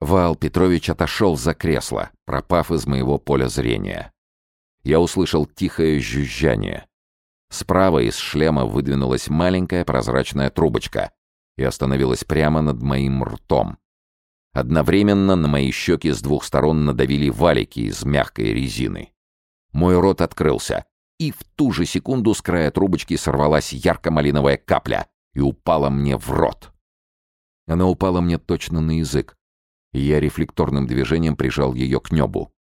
Вал Петрович отошел за кресло, пропав из моего поля зрения. Я услышал тихое жужжание. Справа из шлема выдвинулась маленькая прозрачная трубочка и остановилась прямо над моим ртом. Одновременно на мои щеки с двух сторон надавили валики из мягкой резины. Мой рот открылся, и в ту же секунду с края трубочки сорвалась ярко-малиновая капля и упала мне в рот. Она упала мне точно на язык, и я рефлекторным движением прижал ее к небу.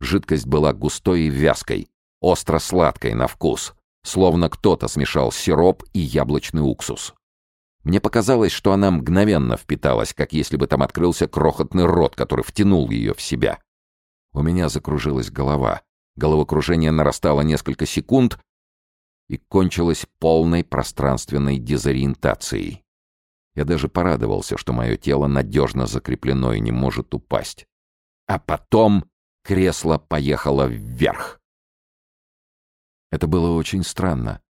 Жидкость была густой и вязкой, остро-сладкой на вкус, словно кто-то смешал сироп и яблочный уксус. Мне показалось, что она мгновенно впиталась, как если бы там открылся крохотный рот, который втянул ее в себя. У меня закружилась голова. Головокружение нарастало несколько секунд и кончилось полной пространственной дезориентацией. Я даже порадовался, что мое тело надежно закреплено и не может упасть. А потом кресло поехало вверх. Это было очень странно.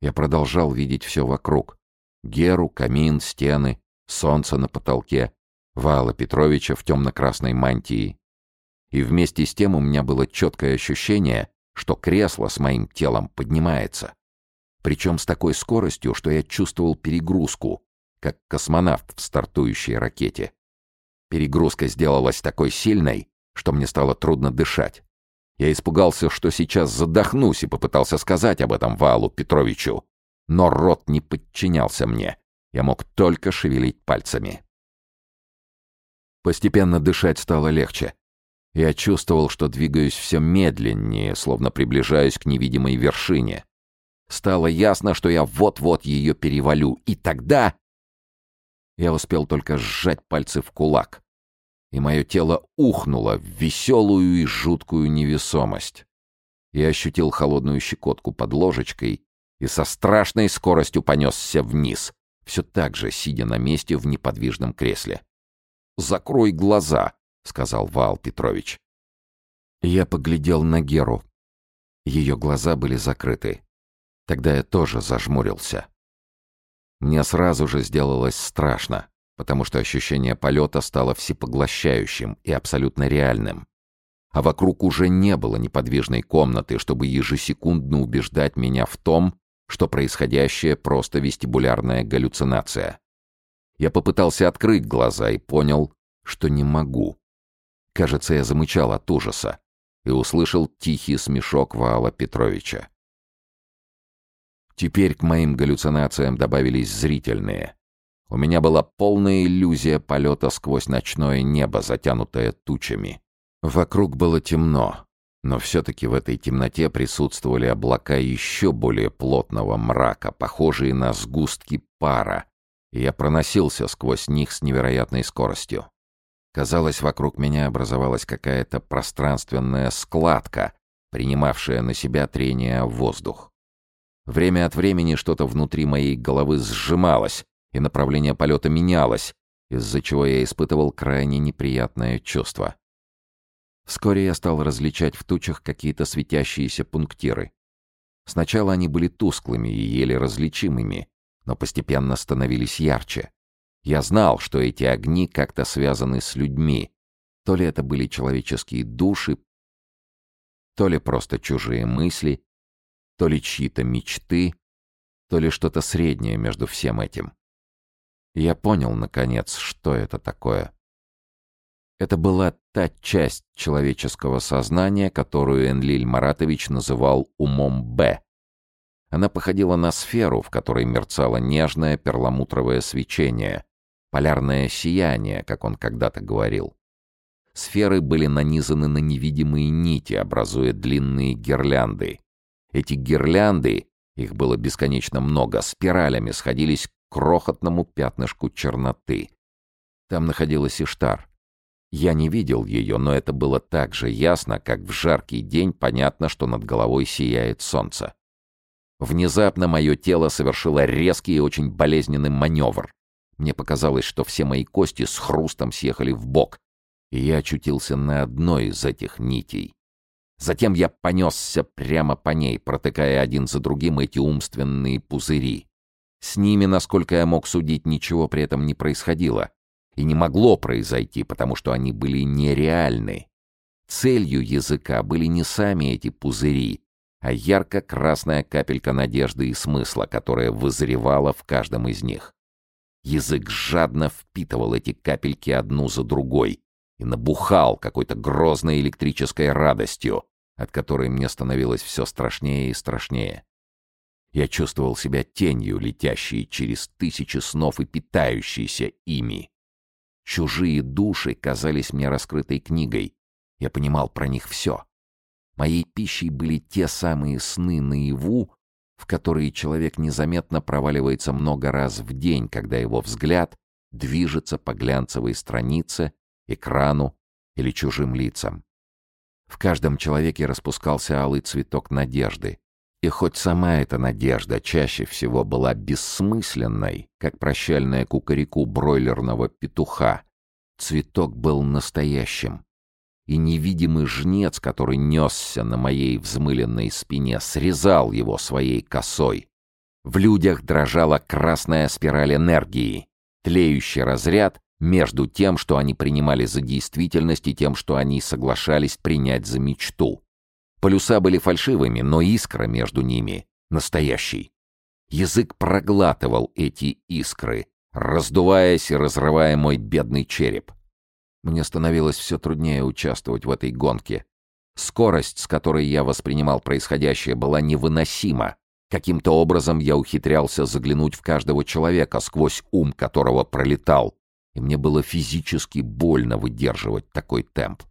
Я продолжал видеть все вокруг. Геру, камин, стены, солнце на потолке, Вала Петровича в темно-красной мантии. И вместе с тем у меня было четкое ощущение, что кресло с моим телом поднимается. Причем с такой скоростью, что я чувствовал перегрузку, как космонавт в стартующей ракете. Перегрузка сделалась такой сильной, что мне стало трудно дышать. Я испугался, что сейчас задохнусь, и попытался сказать об этом Валу Петровичу. Но рот не подчинялся мне. Я мог только шевелить пальцами. Постепенно дышать стало легче. Я чувствовал, что двигаюсь все медленнее, словно приближаюсь к невидимой вершине. Стало ясно, что я вот-вот ее перевалю, и тогда я успел только сжать пальцы в кулак. И мое тело ухнуло в веселую и жуткую невесомость. Я ощутил холодную щекотку под ложечкой и со страшной скоростью понесся вниз, все так же сидя на месте в неподвижном кресле. «Закрой глаза», — сказал Вал Петрович. Я поглядел на Геру. Ее глаза были закрыты. Тогда я тоже зажмурился. Мне сразу же сделалось страшно, потому что ощущение полета стало всепоглощающим и абсолютно реальным. А вокруг уже не было неподвижной комнаты, чтобы ежесекундно убеждать меня в том, что происходящее просто вестибулярная галлюцинация. Я попытался открыть глаза и понял, что не могу. Кажется, я замычал от ужаса и услышал тихий смешок Ваала Петровича. Теперь к моим галлюцинациям добавились зрительные. У меня была полная иллюзия полета сквозь ночное небо, затянутое тучами. Вокруг было темно, но все-таки в этой темноте присутствовали облака еще более плотного мрака, похожие на сгустки пара, и я проносился сквозь них с невероятной скоростью. Казалось, вокруг меня образовалась какая-то пространственная складка, принимавшая на себя трение воздух. Время от времени что-то внутри моей головы сжималось, и направление полета менялось, из-за чего я испытывал крайне неприятное чувство. Вскоре я стал различать в тучах какие-то светящиеся пунктиры. Сначала они были тусклыми и еле различимыми, но постепенно становились ярче. Я знал, что эти огни как-то связаны с людьми. То ли это были человеческие души, то ли просто чужие мысли, то ли чьи-то мечты, то ли что-то среднее между всем этим. Я понял, наконец, что это такое. Это была та часть человеческого сознания, которую Энлиль Маратович называл умом «Б». Она походила на сферу, в которой мерцало нежное перламутровое свечение, полярное сияние, как он когда-то говорил. Сферы были нанизаны на невидимые нити, образуя длинные гирлянды, эти гирлянды, их было бесконечно много, спиралями сходились к крохотному пятнышку черноты. Там находилась Иштар. Я не видел ее, но это было так же ясно, как в жаркий день понятно, что над головой сияет солнце. Внезапно мое тело совершило резкий и очень болезненный маневр. Мне показалось, что все мои кости с хрустом съехали в бок, и я очутился на одной из этих нитей. Затем я понесся прямо по ней, протыкая один за другим эти умственные пузыри. С ними, насколько я мог судить, ничего при этом не происходило. И не могло произойти, потому что они были нереальны. Целью языка были не сами эти пузыри, а ярко-красная капелька надежды и смысла, которая вызревала в каждом из них. Язык жадно впитывал эти капельки одну за другой, и набухал какой-то грозной электрической радостью, от которой мне становилось все страшнее и страшнее. Я чувствовал себя тенью, летящей через тысячи снов и питающейся ими. Чужие души казались мне раскрытой книгой. Я понимал про них все. Моей пищей были те самые сны наяву, в которые человек незаметно проваливается много раз в день, когда его взгляд движется по глянцевой странице экрану или чужим лицам. В каждом человеке распускался алый цветок надежды. И хоть сама эта надежда чаще всего была бессмысленной, как прощальная кукареку бройлерного петуха, цветок был настоящим. И невидимый жнец, который несся на моей взмыленной спине, срезал его своей косой. В людях дрожала красная спираль энергии, тлеющий разряд между тем, что они принимали за действительность и тем, что они соглашались принять за мечту. Полюса были фальшивыми, но искра между ними настоящий. Язык проглатывал эти искры, раздуваясь и разрывая мой бедный череп. Мне становилось все труднее участвовать в этой гонке. Скорость, с которой я воспринимал происходящее, была невыносима. Каким-то образом я ухитрялся заглянуть в каждого человека, сквозь ум которого пролетал и мне было физически больно выдерживать такой темп.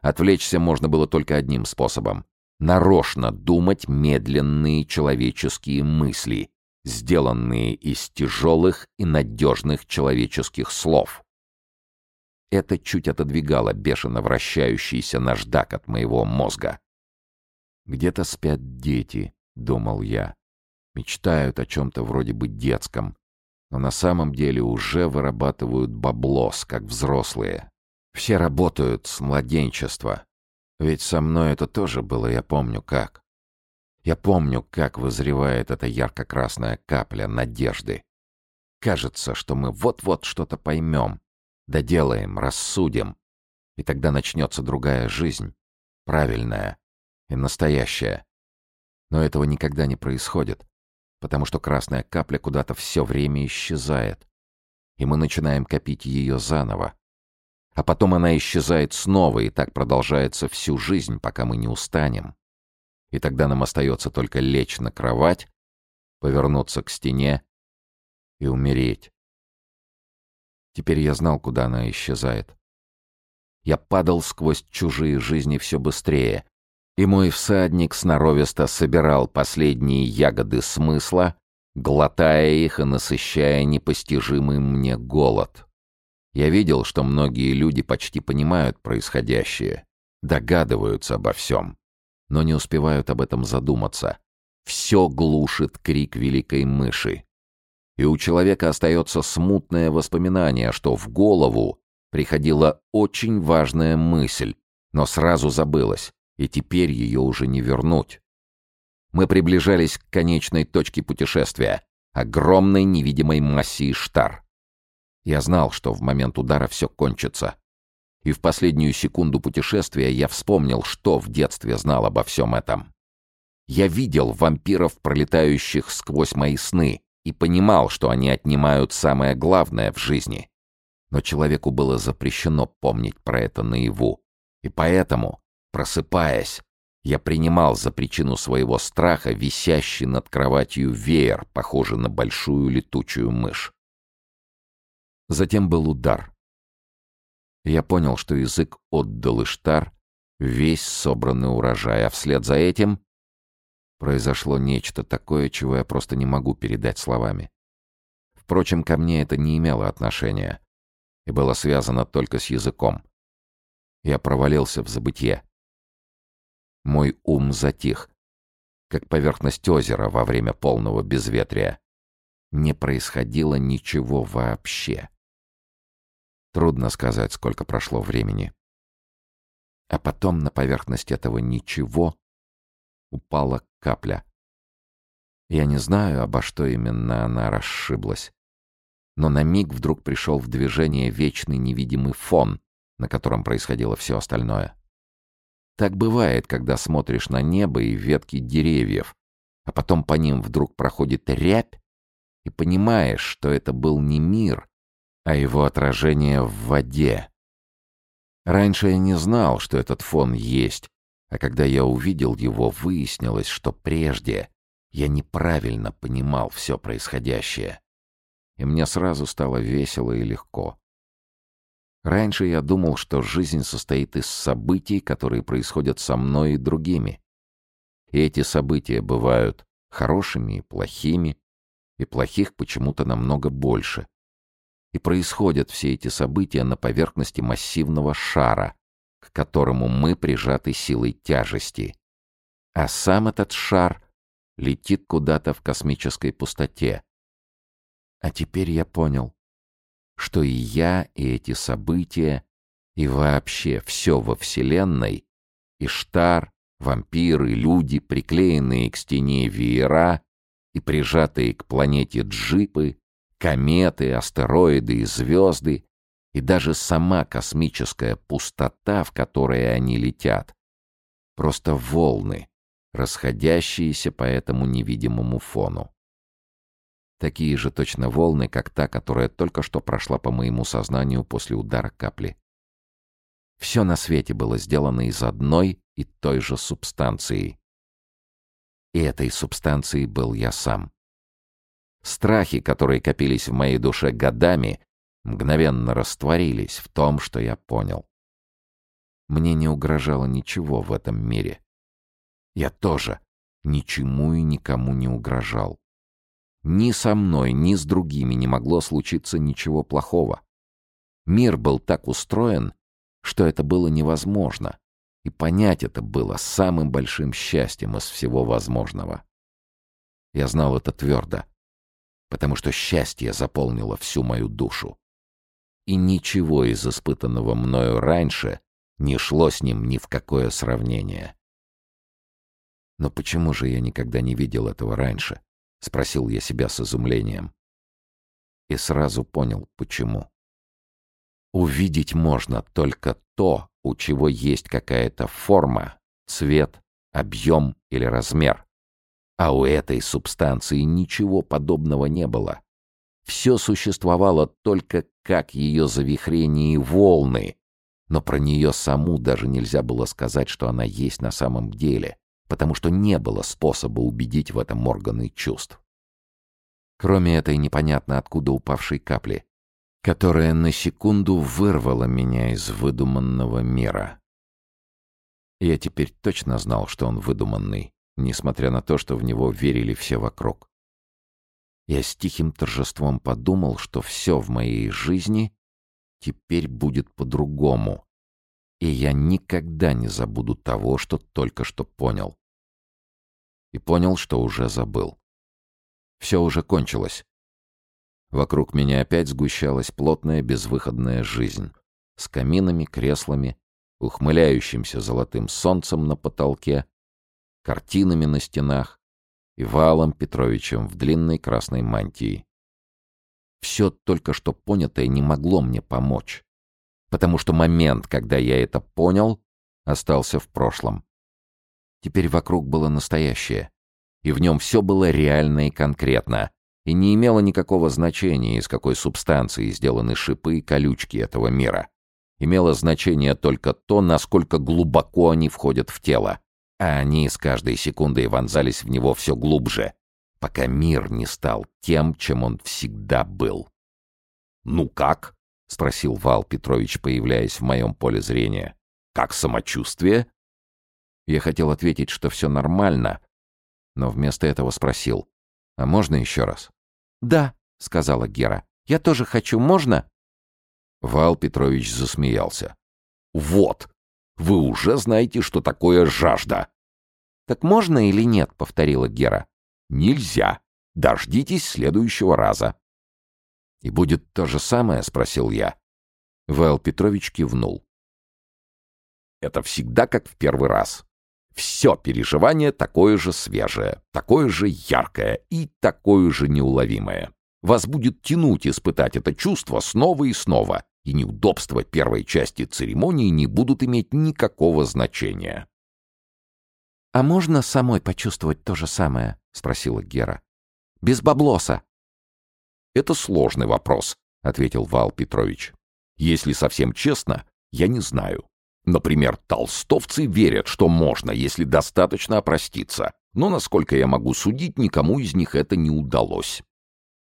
Отвлечься можно было только одним способом — нарочно думать медленные человеческие мысли, сделанные из тяжелых и надежных человеческих слов. Это чуть отодвигало бешено вращающийся наждак от моего мозга. «Где-то спят дети», — думал я. «Мечтают о чем-то вроде бы детском, но на самом деле уже вырабатывают баблос, как взрослые. Все работают с младенчества. Ведь со мной это тоже было, я помню как. Я помню, как вызревает эта ярко-красная капля надежды. Кажется, что мы вот-вот что-то поймем, доделаем, рассудим, и тогда начнется другая жизнь, правильная и настоящая. Но этого никогда не происходит потому что красная капля куда-то все время исчезает, и мы начинаем копить ее заново. А потом она исчезает снова, и так продолжается всю жизнь, пока мы не устанем. И тогда нам остается только лечь на кровать, повернуться к стене и умереть. Теперь я знал, куда она исчезает. Я падал сквозь чужие жизни все быстрее, и мой всадник сноровисто собирал последние ягоды смысла, глотая их и насыщая непостижимый мне голод. Я видел, что многие люди почти понимают происходящее, догадываются обо всем, но не успевают об этом задуматься. Все глушит крик великой мыши. И у человека остается смутное воспоминание, что в голову приходила очень важная мысль, но сразу забылась и теперь ее уже не вернуть. Мы приближались к конечной точке путешествия, огромной невидимой массе Иштар. Я знал, что в момент удара все кончится. И в последнюю секунду путешествия я вспомнил, что в детстве знал обо всем этом. Я видел вампиров, пролетающих сквозь мои сны, и понимал, что они отнимают самое главное в жизни. Но человеку было запрещено помнить про это наяву. И поэтому Просыпаясь, я принимал за причину своего страха висящий над кроватью веер, похожий на большую летучую мышь. Затем был удар. Я понял, что язык отдал Иштар весь собранный урожай, а вслед за этим произошло нечто такое, чего я просто не могу передать словами. Впрочем, ко мне это не имело отношения и было связано только с языком. Я провалился в забытье. Мой ум затих, как поверхность озера во время полного безветрия. Не происходило ничего вообще. Трудно сказать, сколько прошло времени. А потом на поверхность этого ничего упала капля. Я не знаю, обо что именно она расшиблась. Но на миг вдруг пришел в движение вечный невидимый фон, на котором происходило все остальное. Так бывает, когда смотришь на небо и ветки деревьев, а потом по ним вдруг проходит рябь, и понимаешь, что это был не мир, а его отражение в воде. Раньше я не знал, что этот фон есть, а когда я увидел его, выяснилось, что прежде я неправильно понимал все происходящее. И мне сразу стало весело и легко. Раньше я думал, что жизнь состоит из событий, которые происходят со мной и другими. И эти события бывают хорошими и плохими, и плохих почему-то намного больше. И происходят все эти события на поверхности массивного шара, к которому мы прижаты силой тяжести. А сам этот шар летит куда-то в космической пустоте. А теперь я понял что и я, и эти события, и вообще все во Вселенной, и штар, вампиры, люди, приклеенные к стене веера и прижатые к планете джипы, кометы, астероиды и звезды, и даже сама космическая пустота, в которой они летят, просто волны, расходящиеся по этому невидимому фону. Такие же точно волны, как та, которая только что прошла по моему сознанию после удара капли. Все на свете было сделано из одной и той же субстанции. И этой субстанцией был я сам. Страхи, которые копились в моей душе годами, мгновенно растворились в том, что я понял. Мне не угрожало ничего в этом мире. Я тоже ничему и никому не угрожал. Ни со мной, ни с другими не могло случиться ничего плохого. Мир был так устроен, что это было невозможно. И понять это было самым большим счастьем из всего возможного. Я знал это твердо, потому что счастье заполнило всю мою душу. И ничего из испытанного мною раньше не шло с ним ни в какое сравнение. Но почему же я никогда не видел этого раньше? — спросил я себя с изумлением. И сразу понял, почему. Увидеть можно только то, у чего есть какая-то форма, цвет, объем или размер. А у этой субстанции ничего подобного не было. Все существовало только как ее завихрение и волны, но про нее саму даже нельзя было сказать, что она есть на самом деле потому что не было способа убедить в этом органы чувств. Кроме этой непонятно откуда упавшей капли, которая на секунду вырвала меня из выдуманного мира. Я теперь точно знал, что он выдуманный, несмотря на то, что в него верили все вокруг. Я с тихим торжеством подумал, что все в моей жизни теперь будет по-другому — и я никогда не забуду того, что только что понял и понял, что уже забыл. Все уже кончилось. Вокруг меня опять сгущалась плотная безвыходная жизнь. С каминами, креслами, ухмыляющимся золотым солнцем на потолке, картинами на стенах и Валом Петровичем в длинной красной мантии. Все только что понятое не могло мне помочь, потому что момент, когда я это понял, остался в прошлом. Теперь вокруг было настоящее. И в нем все было реально и конкретно. И не имело никакого значения, из какой субстанции сделаны шипы и колючки этого мира. Имело значение только то, насколько глубоко они входят в тело. А они с каждой секундой вонзались в него все глубже, пока мир не стал тем, чем он всегда был. «Ну как?» — спросил Вал Петрович, появляясь в моем поле зрения. «Как самочувствие?» Я хотел ответить, что все нормально, но вместо этого спросил. «А можно еще раз?» «Да», — сказала Гера. «Я тоже хочу. Можно?» Вал Петрович засмеялся. «Вот! Вы уже знаете, что такое жажда!» «Так можно или нет?» — повторила Гера. «Нельзя. Дождитесь следующего раза». «И будет то же самое?» — спросил я. Вал Петрович кивнул. «Это всегда как в первый раз», все переживание такое же свежее, такое же яркое и такое же неуловимое. Вас будет тянуть испытать это чувство снова и снова, и неудобства первой части церемонии не будут иметь никакого значения. «А можно самой почувствовать то же самое?» — спросила Гера. «Без баблоса». «Это сложный вопрос», — ответил Вал Петрович. «Если совсем честно, я не знаю. Например, толстовцы верят, что можно, если достаточно опроститься, но, насколько я могу судить, никому из них это не удалось.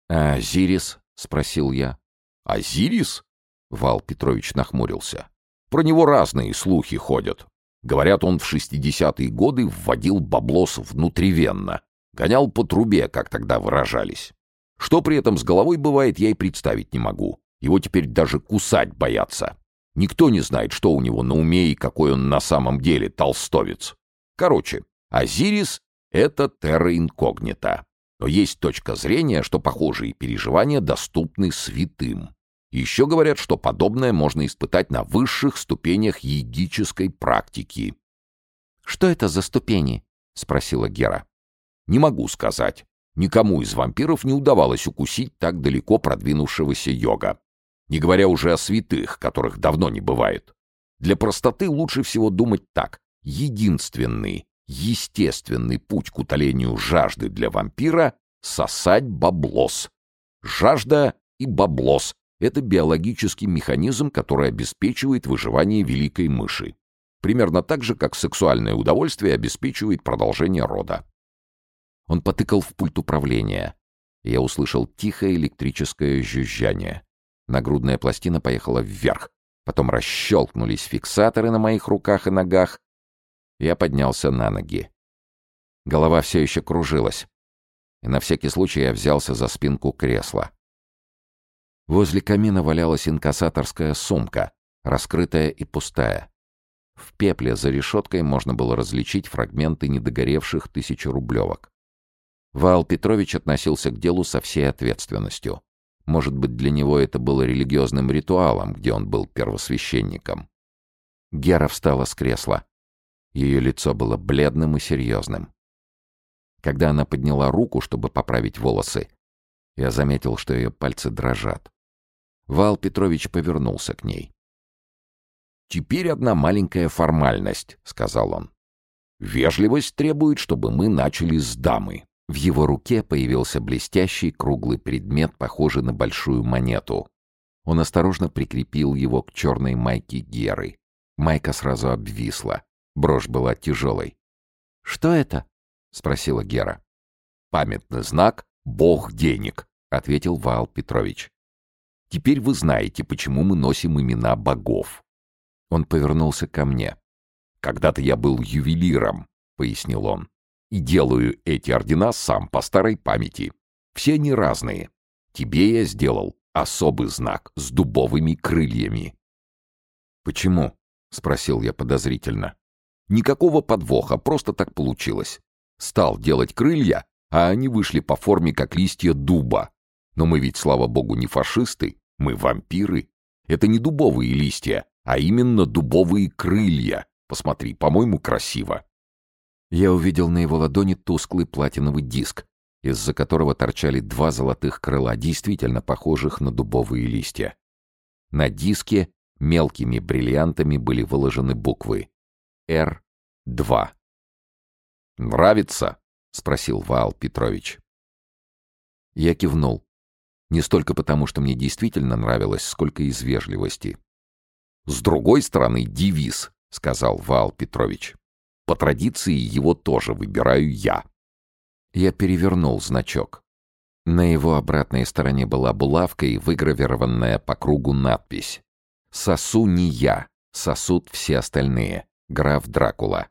«А Азирис?» — спросил я. «Азирис?» — Вал Петрович нахмурился. «Про него разные слухи ходят. Говорят, он в 60-е годы вводил баблос внутривенно, гонял по трубе, как тогда выражались. Что при этом с головой бывает, я и представить не могу. Его теперь даже кусать боятся. Никто не знает, что у него на уме и какой он на самом деле толстовец. Короче, Азирис — это терра инкогнита. Но есть точка зрения, что похожие переживания доступны святым. Еще говорят, что подобное можно испытать на высших ступенях егической практики. «Что это за ступени?» — спросила Гера. «Не могу сказать. Никому из вампиров не удавалось укусить так далеко продвинувшегося йога не говоря уже о святых, которых давно не бывает. Для простоты лучше всего думать так. Единственный, естественный путь к утолению жажды для вампира — сосать баблос. Жажда и баблос — это биологический механизм, который обеспечивает выживание великой мыши. Примерно так же, как сексуальное удовольствие обеспечивает продолжение рода. Он потыкал в пульт управления. Я услышал тихое электрическое жужжание. Нагрудная пластина поехала вверх. Потом расщелкнулись фиксаторы на моих руках и ногах. Я поднялся на ноги. Голова все еще кружилась. И на всякий случай я взялся за спинку кресла. Возле камина валялась инкассаторская сумка, раскрытая и пустая. В пепле за решеткой можно было различить фрагменты недогоревших тысячерублевок. Вал Петрович относился к делу со всей ответственностью. Может быть, для него это было религиозным ритуалом, где он был первосвященником. Гера встала с кресла. Ее лицо было бледным и серьезным. Когда она подняла руку, чтобы поправить волосы, я заметил, что ее пальцы дрожат. Вал Петрович повернулся к ней. «Теперь одна маленькая формальность», — сказал он. «Вежливость требует, чтобы мы начали с дамы». В его руке появился блестящий круглый предмет, похожий на большую монету. Он осторожно прикрепил его к черной майке Геры. Майка сразу обвисла. Брошь была тяжелой. «Что это?» — спросила Гера. «Памятный знак — бог денег», — ответил Вал Петрович. «Теперь вы знаете, почему мы носим имена богов». Он повернулся ко мне. «Когда-то я был ювелиром», — пояснил он и делаю эти ордена сам по старой памяти. Все они разные. Тебе я сделал особый знак с дубовыми крыльями. «Почему?» — спросил я подозрительно. Никакого подвоха, просто так получилось. Стал делать крылья, а они вышли по форме, как листья дуба. Но мы ведь, слава богу, не фашисты, мы вампиры. Это не дубовые листья, а именно дубовые крылья. Посмотри, по-моему, красиво. Я увидел на его ладони тусклый платиновый диск, из-за которого торчали два золотых крыла, действительно похожих на дубовые листья. На диске мелкими бриллиантами были выложены буквы «Р-2». «Нравится?» — спросил Ваал Петрович. Я кивнул. Не столько потому, что мне действительно нравилось, сколько из вежливости. «С другой стороны, девиз», — сказал Ваал Петрович. По традиции его тоже выбираю я. Я перевернул значок. На его обратной стороне была булавка и выгравированная по кругу надпись. «Сосу не я, сосут все остальные. Граф Дракула».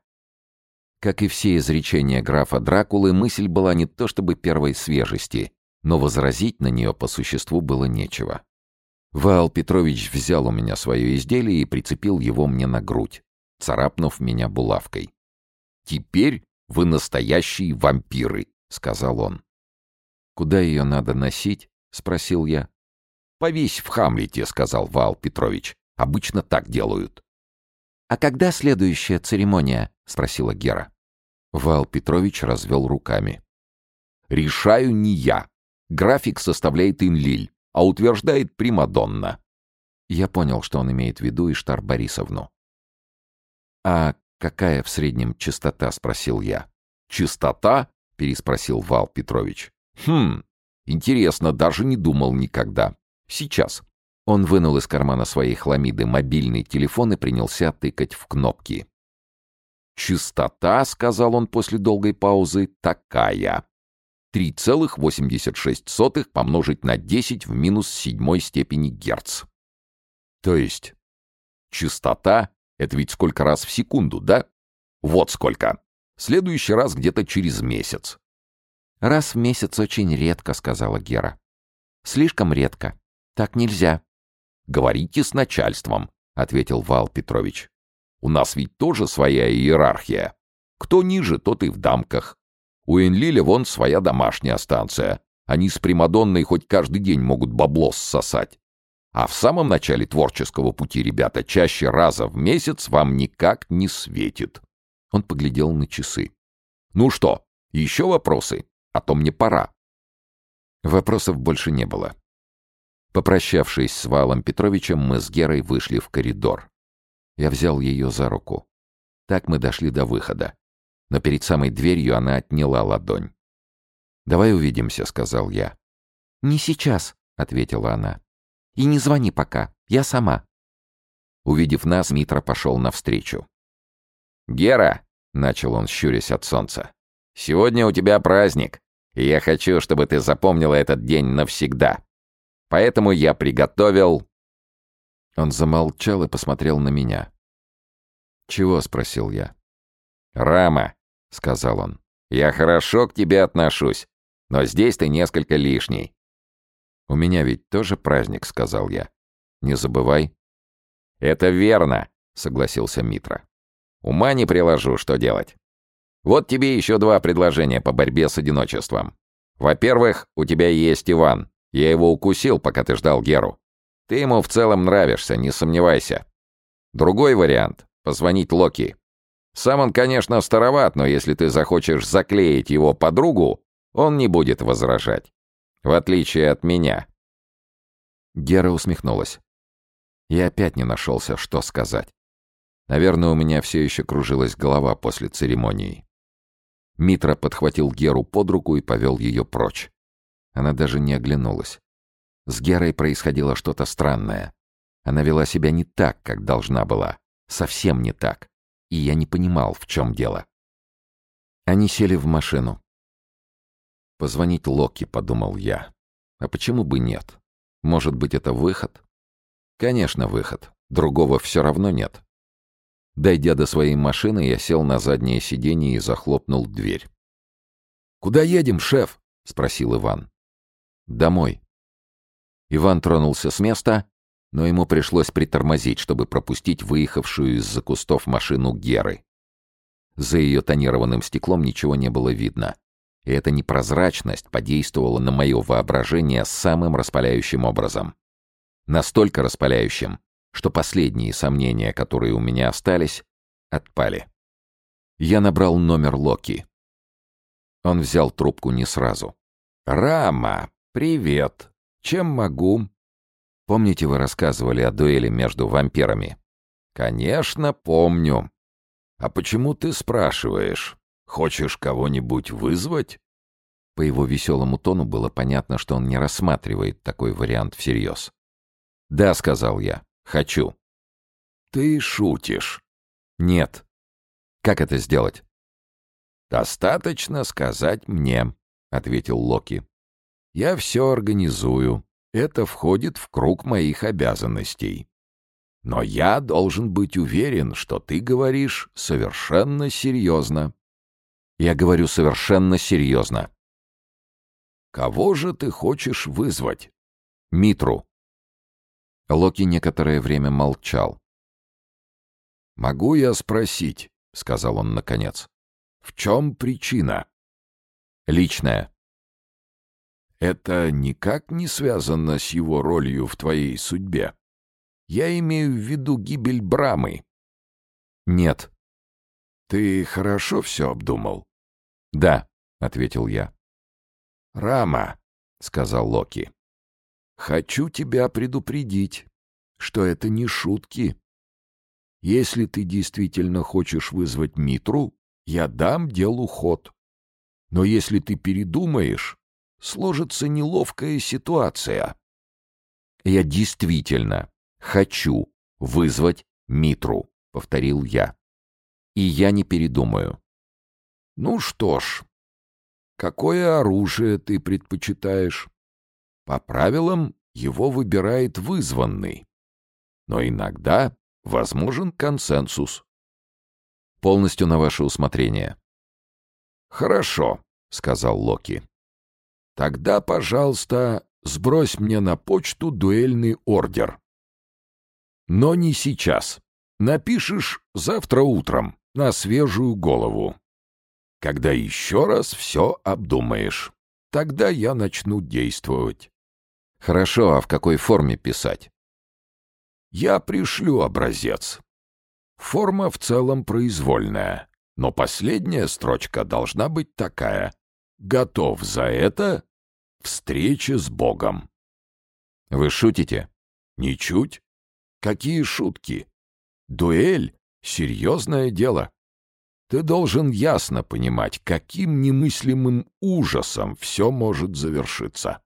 Как и все изречения графа Дракулы, мысль была не то чтобы первой свежести, но возразить на нее по существу было нечего. Ваал Петрович взял у меня свое изделие и прицепил его мне на грудь, царапнув меня булавкой. «Теперь вы настоящие вампиры», — сказал он. «Куда ее надо носить?» — спросил я. «Повесь в Хамлете», — сказал Вал Петрович. «Обычно так делают». «А когда следующая церемония?» — спросила Гера. Вал Петрович развел руками. «Решаю не я. График составляет Инлиль, а утверждает Примадонна». Я понял, что он имеет в виду Иштар Борисовну. «А «Какая в среднем частота?» — спросил я. «Частота?» — переспросил Вал Петрович. «Хм, интересно, даже не думал никогда. Сейчас». Он вынул из кармана своей хламиды мобильный телефон и принялся тыкать в кнопки. «Частота», — сказал он после долгой паузы, — «такая». 3,86 помножить на 10 в минус седьмой степени герц. То есть частота это ведь сколько раз в секунду, да? Вот сколько. Следующий раз где-то через месяц. «Раз в месяц очень редко», — сказала Гера. «Слишком редко. Так нельзя». «Говорите с начальством», — ответил Вал Петрович. «У нас ведь тоже своя иерархия. Кто ниже, тот и в дамках. У Энлиля вон своя домашняя станция. Они с Примадонной хоть каждый день могут бабло сосать. А в самом начале творческого пути, ребята, чаще раза в месяц вам никак не светит. Он поглядел на часы. Ну что, еще вопросы? А то мне пора. Вопросов больше не было. Попрощавшись с Валом Петровичем, мы с Герой вышли в коридор. Я взял ее за руку. Так мы дошли до выхода. Но перед самой дверью она отняла ладонь. «Давай увидимся», — сказал я. «Не сейчас», — ответила она. И не звони пока, я сама». Увидев нас, Митра пошел навстречу. «Гера!» — начал он, щурясь от солнца. «Сегодня у тебя праздник, и я хочу, чтобы ты запомнила этот день навсегда. Поэтому я приготовил...» Он замолчал и посмотрел на меня. «Чего?» — спросил я. «Рама», — сказал он. «Я хорошо к тебе отношусь, но здесь ты несколько лишний. «У меня ведь тоже праздник», — сказал я. «Не забывай». «Это верно», — согласился Митра. «Ума не приложу, что делать. Вот тебе еще два предложения по борьбе с одиночеством. Во-первых, у тебя есть Иван. Я его укусил, пока ты ждал Геру. Ты ему в целом нравишься, не сомневайся. Другой вариант — позвонить Локи. Сам он, конечно, староват, но если ты захочешь заклеить его подругу, он не будет возражать. В отличие от меня. Гера усмехнулась. Я опять не нашелся, что сказать. Наверное, у меня все еще кружилась голова после церемонии. Митра подхватил Геру под руку и повел ее прочь. Она даже не оглянулась. С Герой происходило что-то странное. Она вела себя не так, как должна была. Совсем не так. И я не понимал, в чем дело. Они сели в машину. Позвонить Локи, подумал я. А почему бы нет? Может быть, это выход? Конечно, выход. Другого все равно нет. Дойдя до своей машины, я сел на заднее сиденье и захлопнул дверь. «Куда едем, шеф?» — спросил Иван. «Домой». Иван тронулся с места, но ему пришлось притормозить, чтобы пропустить выехавшую из-за кустов машину Геры. За ее тонированным стеклом ничего не было видно. И эта непрозрачность подействовала на мое воображение самым распаляющим образом. Настолько распаляющим, что последние сомнения, которые у меня остались, отпали. Я набрал номер Локи. Он взял трубку не сразу. «Рама, привет! Чем могу?» «Помните, вы рассказывали о дуэли между вампирами?» «Конечно, помню. А почему ты спрашиваешь?» Хочешь кого-нибудь вызвать?» По его веселому тону было понятно, что он не рассматривает такой вариант всерьез. «Да», — сказал я, — «хочу». «Ты шутишь». «Нет». «Как это сделать?» «Достаточно сказать мне», — ответил Локи. «Я все организую. Это входит в круг моих обязанностей. Но я должен быть уверен, что ты говоришь совершенно серьезно». Я говорю совершенно серьезно. «Кого же ты хочешь вызвать?» «Митру». Локи некоторое время молчал. «Могу я спросить?» — сказал он наконец. «В чем причина?» «Личная». «Это никак не связано с его ролью в твоей судьбе. Я имею в виду гибель Брамы». «Нет». «Ты хорошо все обдумал?» «Да», — ответил я. «Рама», — сказал Локи, — «хочу тебя предупредить, что это не шутки. Если ты действительно хочешь вызвать Митру, я дам делу ход. Но если ты передумаешь, сложится неловкая ситуация». «Я действительно хочу вызвать Митру», — повторил я. «И я не передумаю. Ну что ж, какое оружие ты предпочитаешь? По правилам его выбирает вызванный. Но иногда возможен консенсус. Полностью на ваше усмотрение. Хорошо, сказал Локи. Тогда, пожалуйста, сбрось мне на почту дуэльный ордер. Но не сейчас. Напишешь завтра утром на свежую голову. Когда еще раз все обдумаешь, тогда я начну действовать. Хорошо, а в какой форме писать? Я пришлю образец. Форма в целом произвольная, но последняя строчка должна быть такая. Готов за это встречи с Богом. Вы шутите? Ничуть. Какие шутки? Дуэль — серьезное дело. Ты должен ясно понимать, каким немыслимым ужасом все может завершиться.